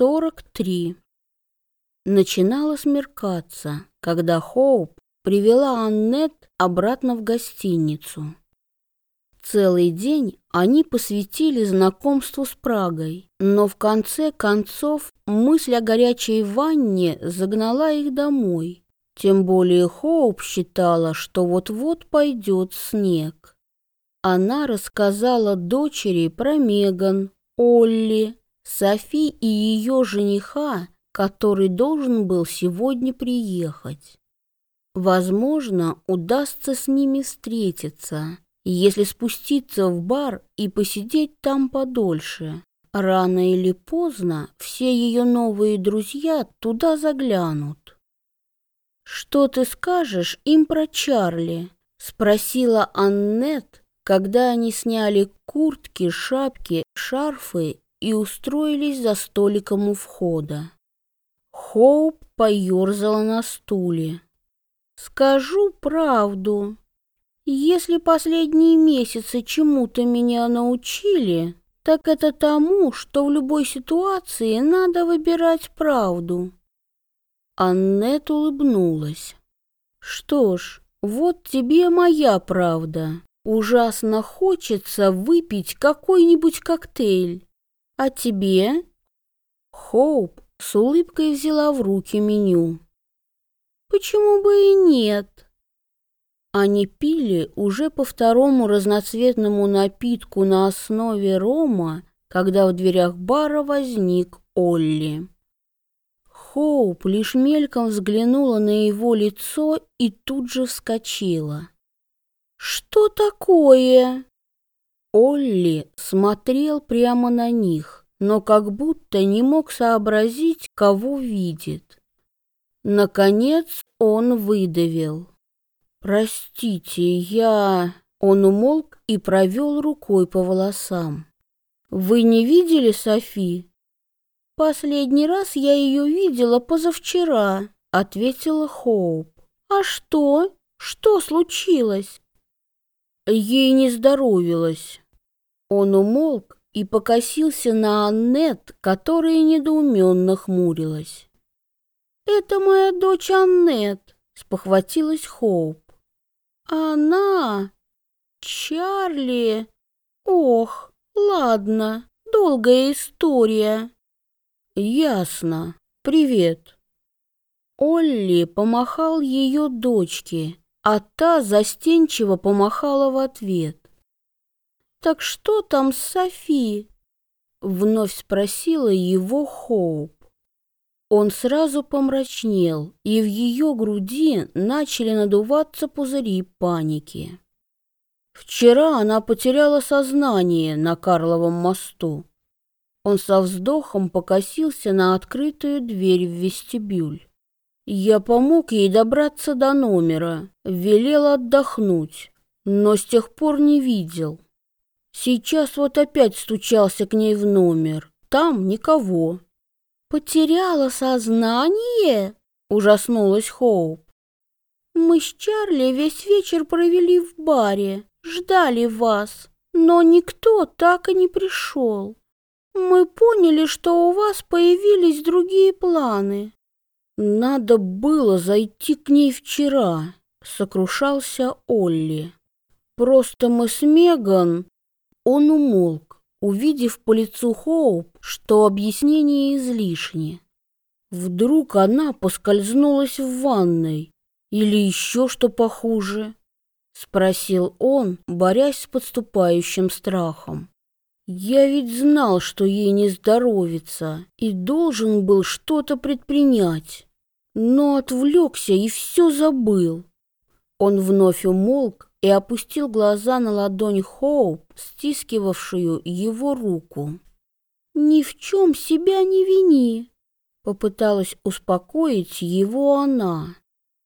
43. Начинало смеркаться, когда Хоуп привела Аннет обратно в гостиницу. Целый день они посвятили знакомству с Прагой, но в конце концов мысль о горячей ванне загнала их домой. Тем более Хоуп считала, что вот-вот пойдет снег. Она рассказала дочери про Меган, Олли, Софи и ее жениха, который должен был сегодня приехать. Возможно, удастся с ними встретиться, если спуститься в бар и посидеть там подольше. Рано или поздно все ее новые друзья туда заглянут. «Что ты скажешь им про Чарли?» — спросила Аннет, когда они сняли куртки, шапки, шарфы и устроились за столиком у входа. Хоуп поерзала на стуле. «Скажу правду. Если последние месяцы чему-то меня научили, так это тому, что в любой ситуации надо выбирать правду». Аннет улыбнулась. «Что ж, вот тебе моя правда. Ужасно хочется выпить какой-нибудь коктейль. А тебе? Хоуп с улыбкой взяла в руки меню. Почему бы и нет? Они пили уже по второму разноцветному напитку на основе рома, когда в дверях бара возник Олли. Хоуп лишь мельком взглянула на его лицо и тут же вскочила. «Что такое?» Олли смотрел прямо на них, но как будто не мог сообразить, кого видит. Наконец он выдавил. «Простите, я...» Он умолк и провел рукой по волосам. «Вы не видели Софи?» «Последний раз я ее видела позавчера», — ответила Хоуп. «А что? Что случилось?» Ей не здоровилось. Он умолк и покосился на Аннет, которая недоуменно хмурилась. «Это моя дочь Аннет», — спохватилась Хоуп. «Она... Чарли... Ох, ладно, долгая история». «Ясно. Привет». Олли помахал ее дочке, а та застенчиво помахала в ответ. «Так что там с Софи?» — вновь спросила его Хоуп. Он сразу помрачнел, и в ее груди начали надуваться пузыри паники. Вчера она потеряла сознание на Карловом мосту. Он со вздохом покосился на открытую дверь в вестибюль. Я помог ей добраться до номера, велел отдохнуть, но с тех пор не видел. Сейчас вот опять стучался к ней в номер. Там никого. «Потеряла сознание?» — ужаснулась Хоуп. «Мы с Чарли весь вечер провели в баре, ждали вас, но никто так и не пришел. Мы поняли, что у вас появились другие планы. «Надо было зайти к ней вчера», — сокрушался Олли. «Просто мы с Меган...» Он умолк, увидев по лицу Хоуп, что объяснение излишне. Вдруг она поскользнулась в ванной или еще что похуже? Спросил он, борясь с подступающим страхом. Я ведь знал, что ей не здоровится, и должен был что-то предпринять но отвлекся и все забыл. Он вновь умолк и опустил глаза на ладонь Хоуп, стискивавшую его руку. «Ни в чем себя не вини», — попыталась успокоить его она.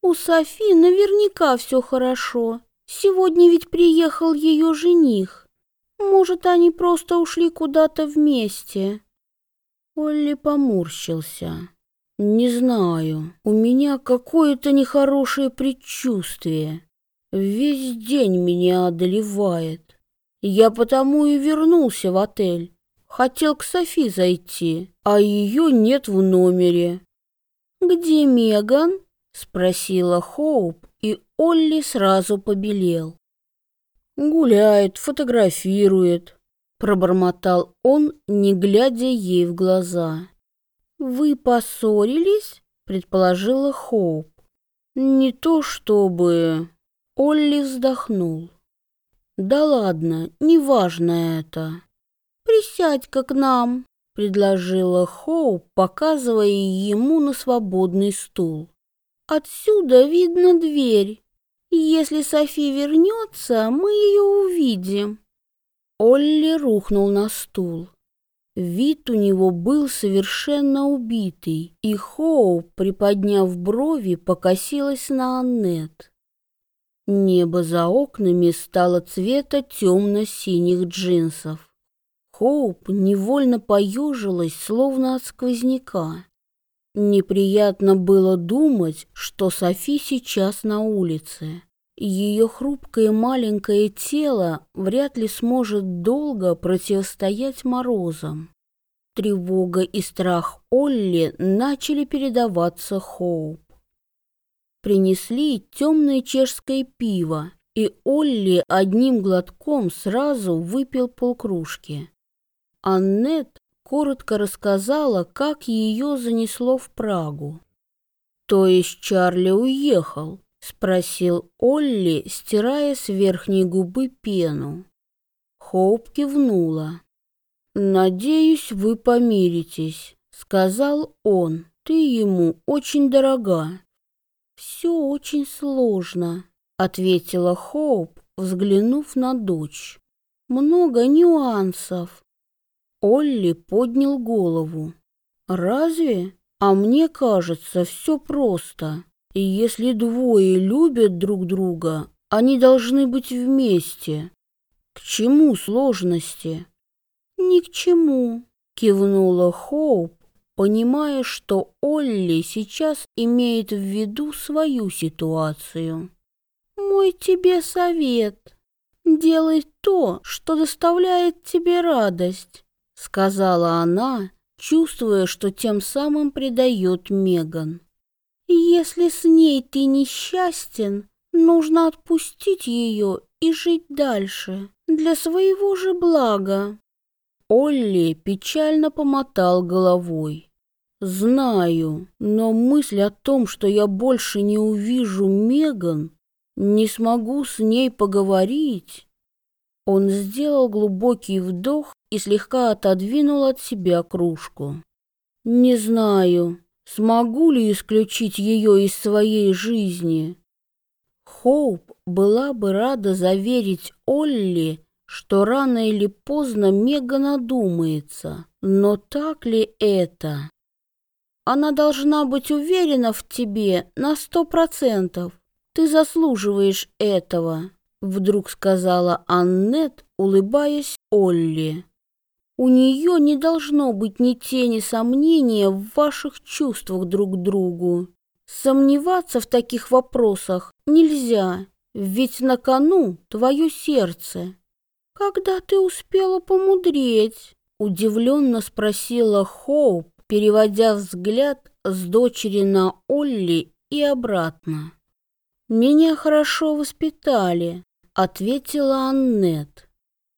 «У Софи наверняка все хорошо. Сегодня ведь приехал ее жених. Может, они просто ушли куда-то вместе». Олли поморщился. Не знаю, у меня какое-то нехорошее предчувствие. Весь день меня одолевает. Я потому и вернулся в отель. Хотел к Софи зайти, а ее нет в номере. «Где Меган?» — спросила Хоуп, и Олли сразу побелел. «Гуляет, фотографирует», — пробормотал он, не глядя ей в глаза. «Вы поссорились?» — предположила Хоуп. «Не то чтобы...» Олли вздохнул. «Да ладно, неважно это. Присядь-ка к нам», — предложила Хоуп, показывая ему на свободный стул. «Отсюда видно дверь. Если Софи вернется, мы ее увидим». Олли рухнул на стул. Вид у него был совершенно убитый, и Хоу, приподняв брови, покосилась на Аннет. Небо за окнами стало цвета темно-синих джинсов. Хоуп невольно поежилась, словно от сквозняка. Неприятно было думать, что Софи сейчас на улице. Ее хрупкое маленькое тело вряд ли сможет долго противостоять морозам. Тревога и страх Олли начали передаваться Хоуп. Принесли темное чешское пиво, и Олли одним глотком сразу выпил полкружки. Аннет коротко рассказала, как ее занесло в Прагу. То есть Чарли уехал, спросил Олли, стирая с верхней губы пену. Хоуп кивнула. «Надеюсь, вы помиритесь», — сказал он. «Ты ему очень дорога». «Все очень сложно», — ответила Хоуп, взглянув на дочь. «Много нюансов». Олли поднял голову. «Разве? А мне кажется, все просто». И если двое любят друг друга, они должны быть вместе. К чему сложности? Ни к чему, кивнула Хоуп, понимая, что Олли сейчас имеет в виду свою ситуацию. Мой тебе совет. Делай то, что доставляет тебе радость, сказала она, чувствуя, что тем самым предает Меган. Если с ней ты несчастен, нужно отпустить ее и жить дальше, для своего же блага. Олли печально помотал головой. Знаю, но мысль о том, что я больше не увижу Меган, не смогу с ней поговорить. Он сделал глубокий вдох и слегка отодвинул от себя кружку. Не знаю, Смогу ли исключить ее из своей жизни? Хоуп была бы рада заверить Олли, что рано или поздно Мега надумается. Но так ли это? Она должна быть уверена в тебе на сто процентов. Ты заслуживаешь этого, вдруг сказала Аннет, улыбаясь Олли. У нее не должно быть ни тени сомнения в ваших чувствах друг к другу. Сомневаться в таких вопросах нельзя, ведь на кону твое сердце. Когда ты успела помудреть? Удивленно спросила Хоуп, переводя взгляд с дочери на Олли и обратно. «Меня хорошо воспитали», — ответила Аннет.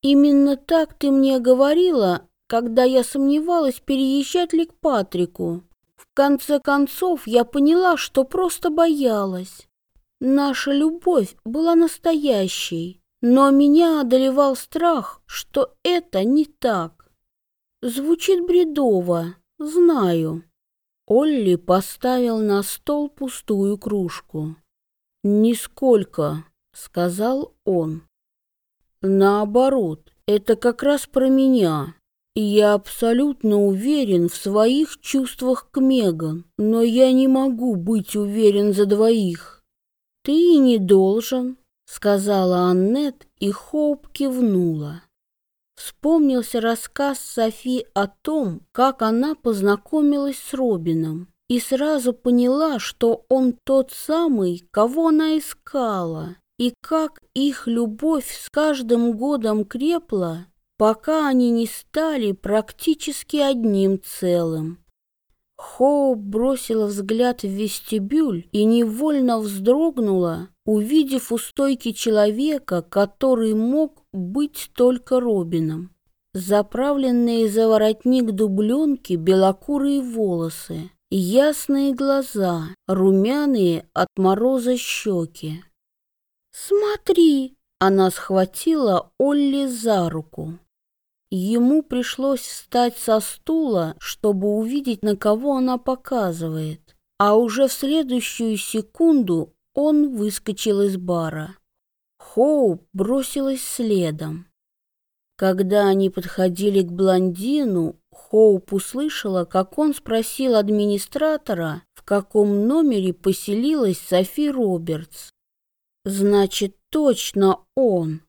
Именно так ты мне говорила, когда я сомневалась, переезжать ли к Патрику. В конце концов, я поняла, что просто боялась. Наша любовь была настоящей, но меня одолевал страх, что это не так. Звучит бредово, знаю. Олли поставил на стол пустую кружку. «Нисколько», — сказал он. Наоборот, это как раз про меня. Я абсолютно уверен в своих чувствах к Меган, но я не могу быть уверен за двоих. Ты и не должен, сказала Аннет, и Хоуп кивнула. Вспомнился рассказ Софи о том, как она познакомилась с Робином, и сразу поняла, что он тот самый, кого она искала. И как их любовь с каждым годом крепла, пока они не стали практически одним целым. Хоуп бросила взгляд в вестибюль и невольно вздрогнула, увидев у стойки человека, который мог быть только Робином. Заправленные за воротник дубленки белокурые волосы, ясные глаза, румяные от мороза щеки. «Смотри!» — она схватила Олли за руку. Ему пришлось встать со стула, чтобы увидеть, на кого она показывает. А уже в следующую секунду он выскочил из бара. Хоуп бросилась следом. Когда они подходили к блондину, Хоуп услышала, как он спросил администратора, в каком номере поселилась Софи Робертс. «Значит, точно он!»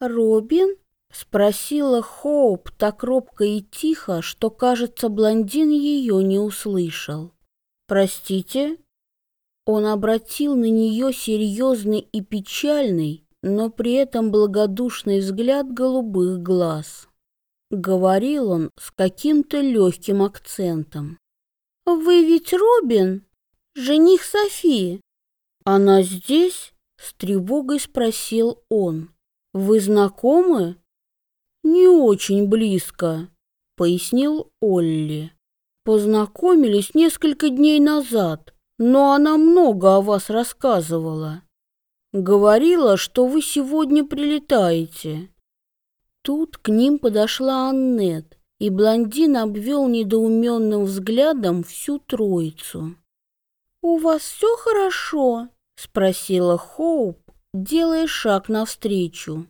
«Робин?» Спросила Хоуп так робко и тихо, что, кажется, блондин ее не услышал. «Простите?» Он обратил на нее серьезный и печальный, но при этом благодушный взгляд голубых глаз. Говорил он с каким-то легким акцентом. «Вы ведь Робин? Жених Софии?» «Она здесь?» — с тревогой спросил он. «Вы знакомы?» «Не очень близко», — пояснил Олли. «Познакомились несколько дней назад, но она много о вас рассказывала. Говорила, что вы сегодня прилетаете». Тут к ним подошла Аннет, и блондин обвел недоуменным взглядом всю троицу. «У вас все хорошо?» — спросила Хоуп, делая шаг навстречу.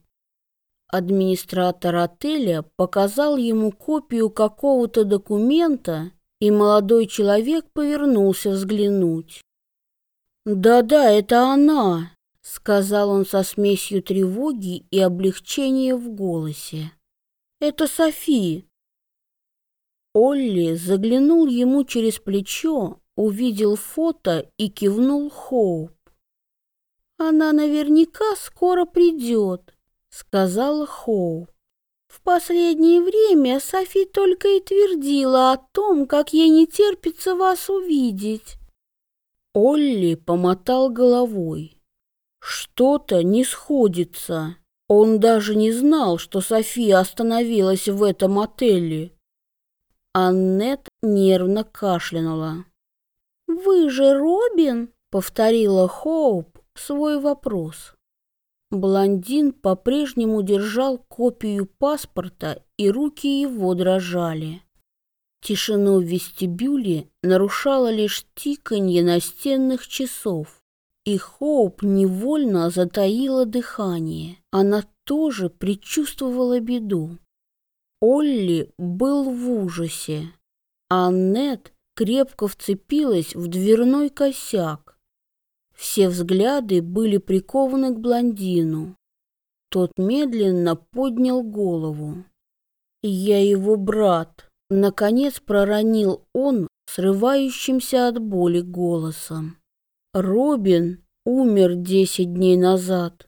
Администратор отеля показал ему копию какого-то документа, и молодой человек повернулся взглянуть. «Да-да, это она!» — сказал он со смесью тревоги и облегчения в голосе. «Это Софи!» Олли заглянул ему через плечо, увидел фото и кивнул Хоуп. «Она наверняка скоро придет», сказала Хоу. В последнее время Софи только и твердила о том, как ей не терпится вас увидеть. Олли помотал головой. Что-то не сходится. Он даже не знал, что София остановилась в этом отеле. Аннет нервно кашлянула. «Вы же Робин?» — повторила Хоуп свой вопрос. Блондин по-прежнему держал копию паспорта, и руки его дрожали. Тишину в вестибюле нарушало лишь тиканье настенных часов, и Хоуп невольно затаила дыхание. Она тоже предчувствовала беду. Олли был в ужасе. а Аннет крепко вцепилась в дверной косяк. Все взгляды были прикованы к блондину. Тот медленно поднял голову. «Я его брат», — наконец проронил он срывающимся от боли голосом. «Робин умер десять дней назад».